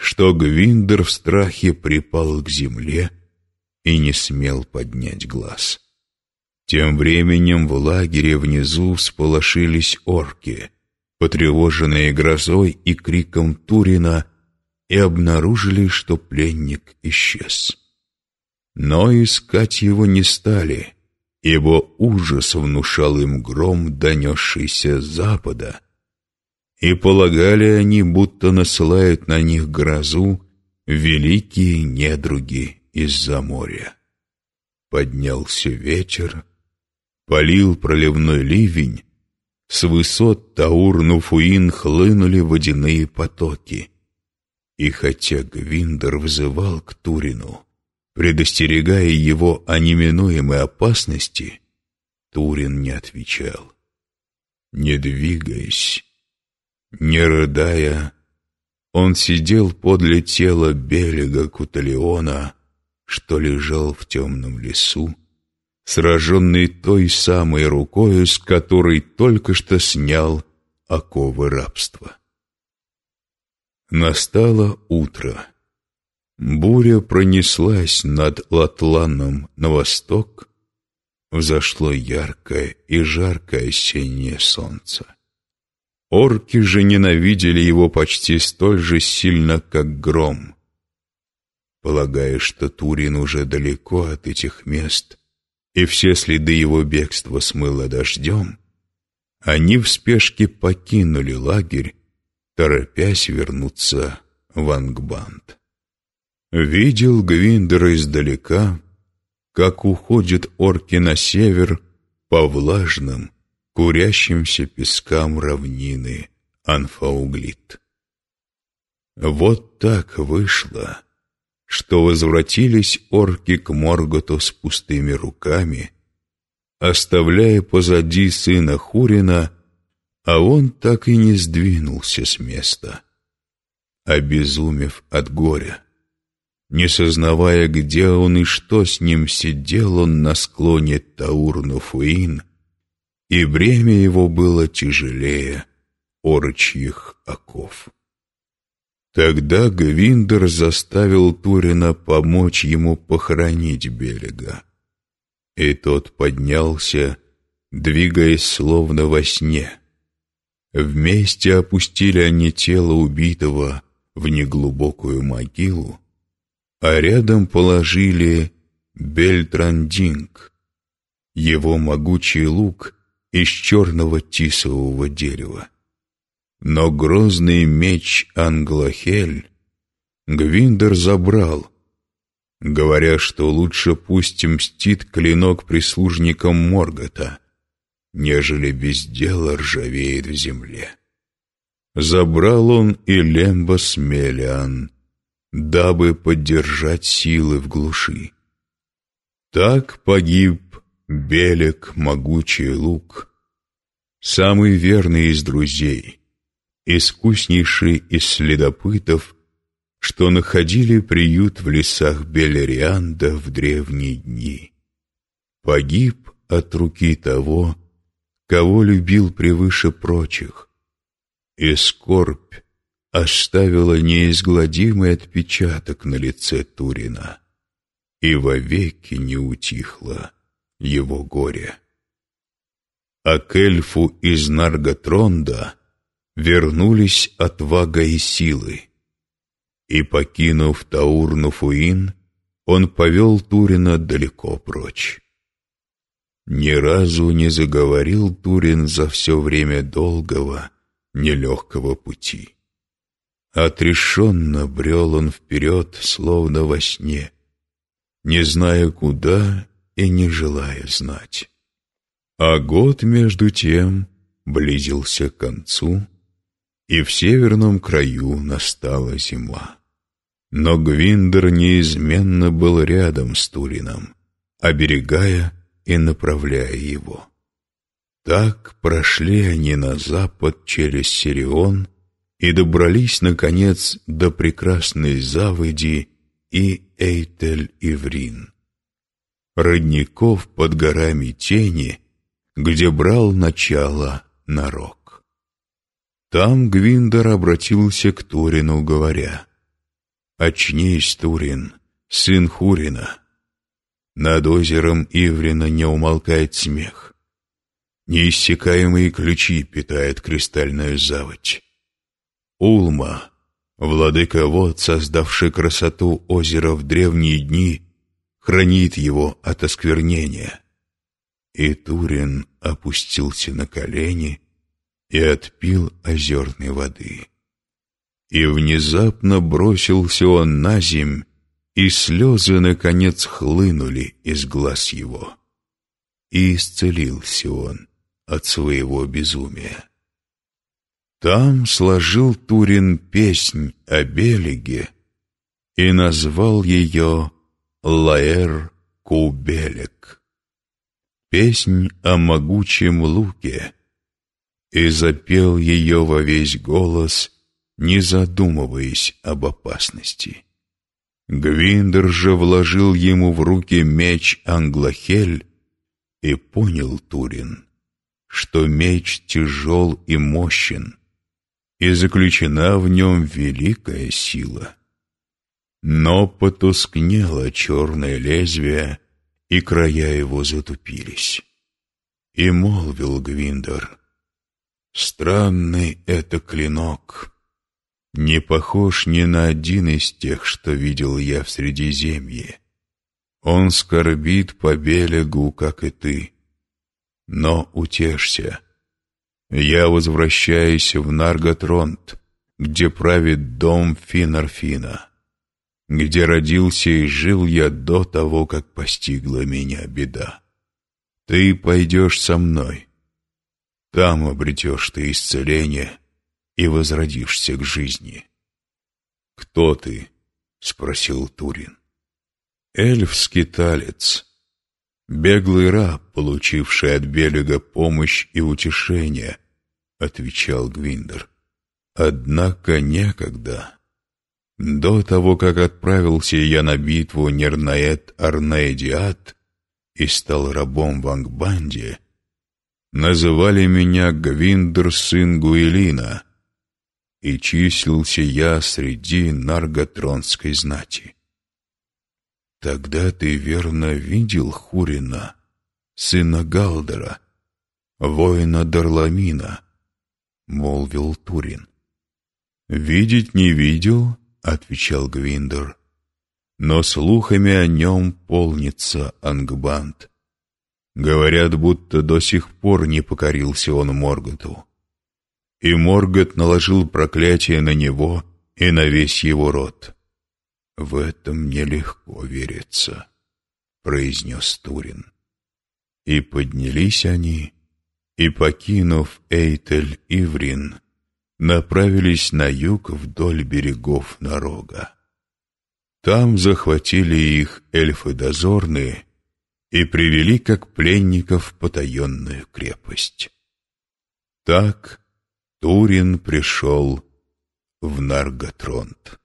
что Гвиндер в страхе припал к земле и не смел поднять глаз. Тем временем в лагере внизу всполошились орки, потревоженные грозой и криком Турина, и обнаружили, что пленник исчез. Но искать его не стали, ибо ужас внушал им гром, донесшийся с запада, и полагали они, будто насылают на них грозу великие недруги из-за моря. Поднялся ветер, полил проливной ливень, с высот Таур-Нуфуин хлынули водяные потоки. И хотя Гвиндер взывал к Турину, предостерегая его о неминуемой опасности, Турин не отвечал. Не двигаясь, не рыдая, он сидел подле тела Белега Куталиона, что лежал в темном лесу, сраженный той самой рукою, с которой только что снял оковы рабства. Настало утро. Буря пронеслась над Латланом на восток, взошло яркое и жаркое осеннее солнце. Орки же ненавидели его почти столь же сильно, как гром. Полагая, что Турин уже далеко от этих мест, и все следы его бегства смыло дождем, они в спешке покинули лагерь, торопясь вернуться в Ангбанд. Видел Гвиндер издалека, как уходят орки на север по влажным, курящимся пескам равнины Анфауглит. Вот так вышло, что возвратились орки к Морготу с пустыми руками, оставляя позади сына Хурина, а он так и не сдвинулся с места, обезумев от горя. Не сознавая, где он и что с ним, сидел он на склоне Таурнуфуин, и бремя его было тяжелее орочьих оков. Тогда Гвиндер заставил Турина помочь ему похоронить берега. И тот поднялся, двигаясь словно во сне. Вместе опустили они тело убитого в неглубокую могилу, а рядом положили Бельтрандинг, его могучий лук из черного тисового дерева. Но грозный меч Англохель Гвиндер забрал, говоря, что лучше пусть мстит клинок прислужникам Моргота, нежели без дела ржавеет в земле. Забрал он и Лемба Смелиан, дабы поддержать силы в глуши. Так погиб Белек, могучий лук, самый верный из друзей — искуснейший из следопытов, что находили приют в лесах Белерианда в древние дни. Погиб от руки того, кого любил превыше прочих, и скорбь оставила неизгладимый отпечаток на лице Турина, и вовеки не утихло его горе. А к эльфу из Нарготронда — вернулись отвага и силы. И, покинув Таурнуфуин, он повел Турина далеко прочь. Ни разу не заговорил Турин за все время долгого, нелегкого пути. Отрешенно брел он вперед, словно во сне, не зная куда и не желая знать. А год, между тем, близился к концу, и в северном краю настала зима. Но Гвиндер неизменно был рядом с Турином, оберегая и направляя его. Так прошли они на запад через Сирион и добрались, наконец, до прекрасной заводи и Эйтель-Иврин. Родников под горами тени, где брал начало нарок. Там Гвиндер обратился к Турину, говоря, Очнись, Турин, сын Хурина. Над озером Иврина не умолкает смех. Неиссякаемые ключи питает кристальную заводь. Улма, владыка вод, создавший красоту озера в древние дни, хранит его от осквернения. И Турин опустился на колени и отпил озерной воды. И внезапно бросился он на земь, и слезы, наконец, хлынули из глаз его. И исцелился он от своего безумия. Там сложил Турин песнь о Белеге и назвал ее Лаэр Кубелек. Песнь о могучем луке, и запел ее во весь голос, не задумываясь об опасности. Гвиндер же вложил ему в руки меч Англохель, и понял Турин, что меч тяжел и мощен, и заключена в нем великая сила. Но потускнело черное лезвие, и края его затупились. И молвил Гвиндер, «Странный это клинок, не похож ни на один из тех, что видел я в Средиземье. Он скорбит по берегу, как и ты. Но утешься. Я возвращаюсь в Нарготронт, где правит дом Финарфина, где родился и жил я до того, как постигла меня беда. Ты пойдешь со мной. Там обретешь ты исцеление и возродишься к жизни. «Кто ты?» — спросил Турин. «Эльф-скиталец, беглый раб, получивший от Белега помощь и утешение», — отвечал Гвиндер. «Однако некогда. До того, как отправился я на битву Нернаэт Арнеидиат и стал рабом в Ангбанде, называли меня Гвиндер, сын Гуэлина» и числился я среди нарготронской знати. Тогда ты верно видел Хурина, сына Галдера, воина Дарламина, молвил Турин. Видеть не видел, отвечал Гвиндер, но слухами о нем полнится Ангбанд. Говорят, будто до сих пор не покорился он Морготу и Моргот наложил проклятие на него и на весь его род. «В этом нелегко верится», — произнес Турин. И поднялись они, и, покинув Эйтель-Иврин, направились на юг вдоль берегов Нарога. Там захватили их эльфы дозорные и привели как пленников в потаенную крепость. Так Турин пришел в Нарготронт.